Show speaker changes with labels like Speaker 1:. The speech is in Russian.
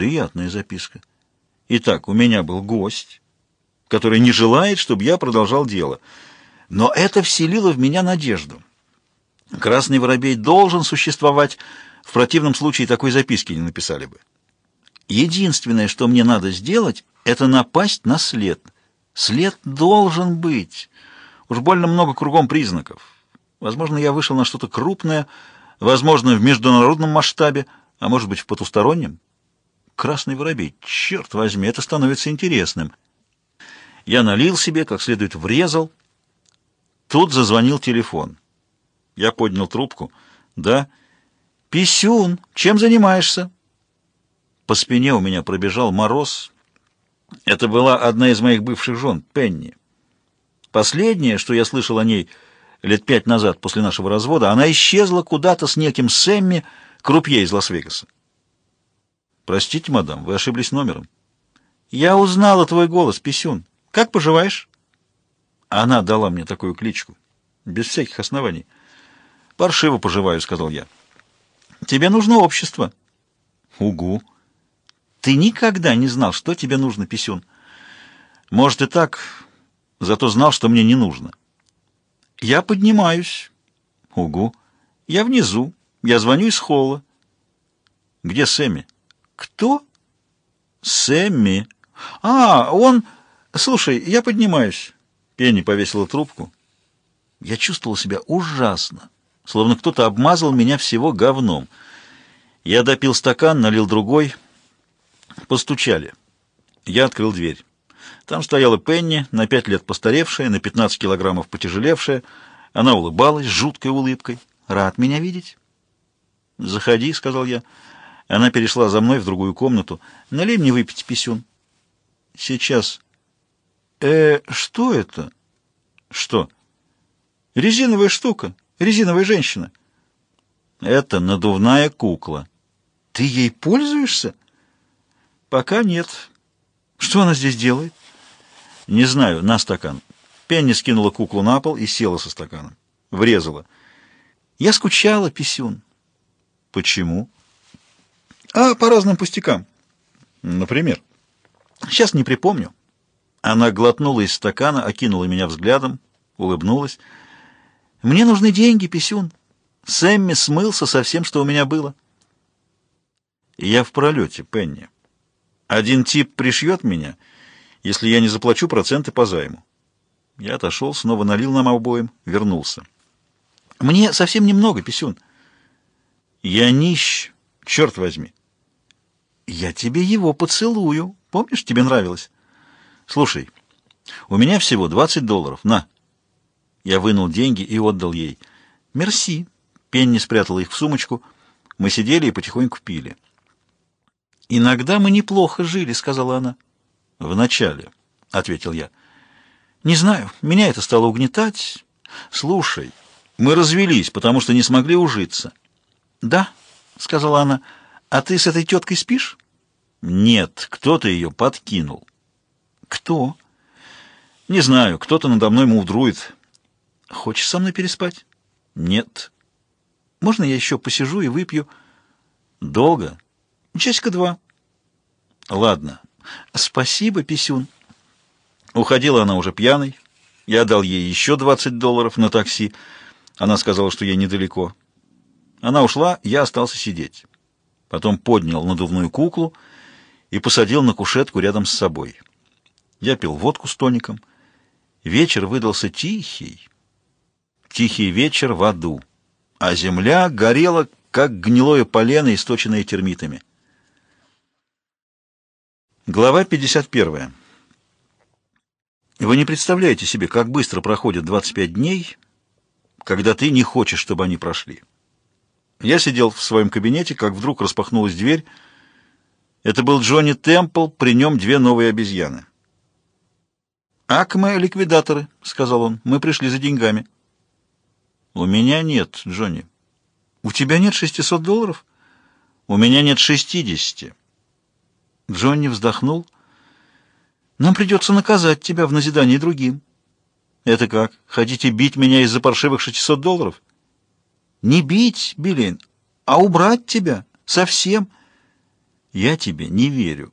Speaker 1: Приятная записка. Итак, у меня был гость, который не желает, чтобы я продолжал дело. Но это вселило в меня надежду. Красный воробей должен существовать, в противном случае такой записки не написали бы. Единственное, что мне надо сделать, это напасть на след. След должен быть. Уж больно много кругом признаков. Возможно, я вышел на что-то крупное, возможно, в международном масштабе, а может быть, в потустороннем. Красный воробей, черт возьми, это становится интересным. Я налил себе, как следует врезал. Тут зазвонил телефон. Я поднял трубку. «Да?» «Писюн, чем занимаешься?» По спине у меня пробежал мороз. Это была одна из моих бывших жен, Пенни. Последнее, что я слышал о ней лет пять назад после нашего развода, она исчезла куда-то с неким Сэмми, крупье из Лас-Вегаса. «Простите, мадам, вы ошиблись номером». «Я узнала твой голос, Писюн. Как поживаешь?» Она дала мне такую кличку, без всяких оснований. «Паршиво поживаю», — сказал я. «Тебе нужно общество». «Угу». «Ты никогда не знал, что тебе нужно, Писюн». «Может и так, зато знал, что мне не нужно». «Я поднимаюсь». «Угу». «Я внизу. Я звоню из холла». «Где Сэмми?» «Кто?» «Сэмми». «А, он...» «Слушай, я поднимаюсь». Пенни повесила трубку. Я чувствовал себя ужасно, словно кто-то обмазал меня всего говном. Я допил стакан, налил другой. Постучали. Я открыл дверь. Там стояла Пенни, на пять лет постаревшая, на 15 килограммов потяжелевшая. Она улыбалась жуткой улыбкой. «Рад меня видеть?» «Заходи», — сказал я. Она перешла за мной в другую комнату. «Налей мне выпить писюн». «Сейчас». «Э, что это?» «Что?» «Резиновая штука. Резиновая женщина». «Это надувная кукла». «Ты ей пользуешься?» «Пока нет». «Что она здесь делает?» «Не знаю. На стакан». Пенни скинула куклу на пол и села со стаканом. Врезала. «Я скучала, писюн». «Почему?» А по разным пустякам. Например? Сейчас не припомню. Она глотнула из стакана, окинула меня взглядом, улыбнулась. Мне нужны деньги, писюн. Сэмми смылся со всем, что у меня было. Я в пролете, Пенни. Один тип пришьет меня, если я не заплачу проценты по займу. Я отошел, снова налил нам обоим, вернулся. Мне совсем немного, писюн. Я нищ, черт возьми. «Я тебе его поцелую. Помнишь, тебе нравилось?» «Слушай, у меня всего 20 долларов. На!» Я вынул деньги и отдал ей. «Мерси!» Пенни спрятала их в сумочку. Мы сидели и потихоньку пили. «Иногда мы неплохо жили», — сказала она. «Вначале», — ответил я. «Не знаю, меня это стало угнетать. Слушай, мы развелись, потому что не смогли ужиться». «Да», — сказала она, — «А ты с этой теткой спишь?» «Нет, кто-то ее подкинул». «Кто?» «Не знаю, кто-то надо мной мудрует». «Хочешь со мной переспать?» «Нет». «Можно я еще посижу и выпью?» «Долго?» «Часика два». «Ладно». «Спасибо, Писюн». Уходила она уже пьяной. Я дал ей еще 20 долларов на такси. Она сказала, что ей недалеко. Она ушла, я остался сидеть. Потом поднял надувную куклу и посадил на кушетку рядом с собой. Я пил водку с тоником. Вечер выдался тихий. Тихий вечер в аду. А земля горела, как гнилое полено, источенное термитами. Глава 51. Вы не представляете себе, как быстро проходят 25 дней, когда ты не хочешь, чтобы они прошли. Я сидел в своем кабинете, как вдруг распахнулась дверь. Это был Джонни Темпл, при нем две новые обезьяны. «Ак, мы ликвидаторы», — сказал он. «Мы пришли за деньгами». «У меня нет, Джонни». «У тебя нет 600 долларов?» «У меня нет 60». Джонни вздохнул. «Нам придется наказать тебя в назидании другим». «Это как? Хотите бить меня из-за паршивых 600 долларов?» Не бить, Билин, а убрать тебя совсем. Я тебе не верю.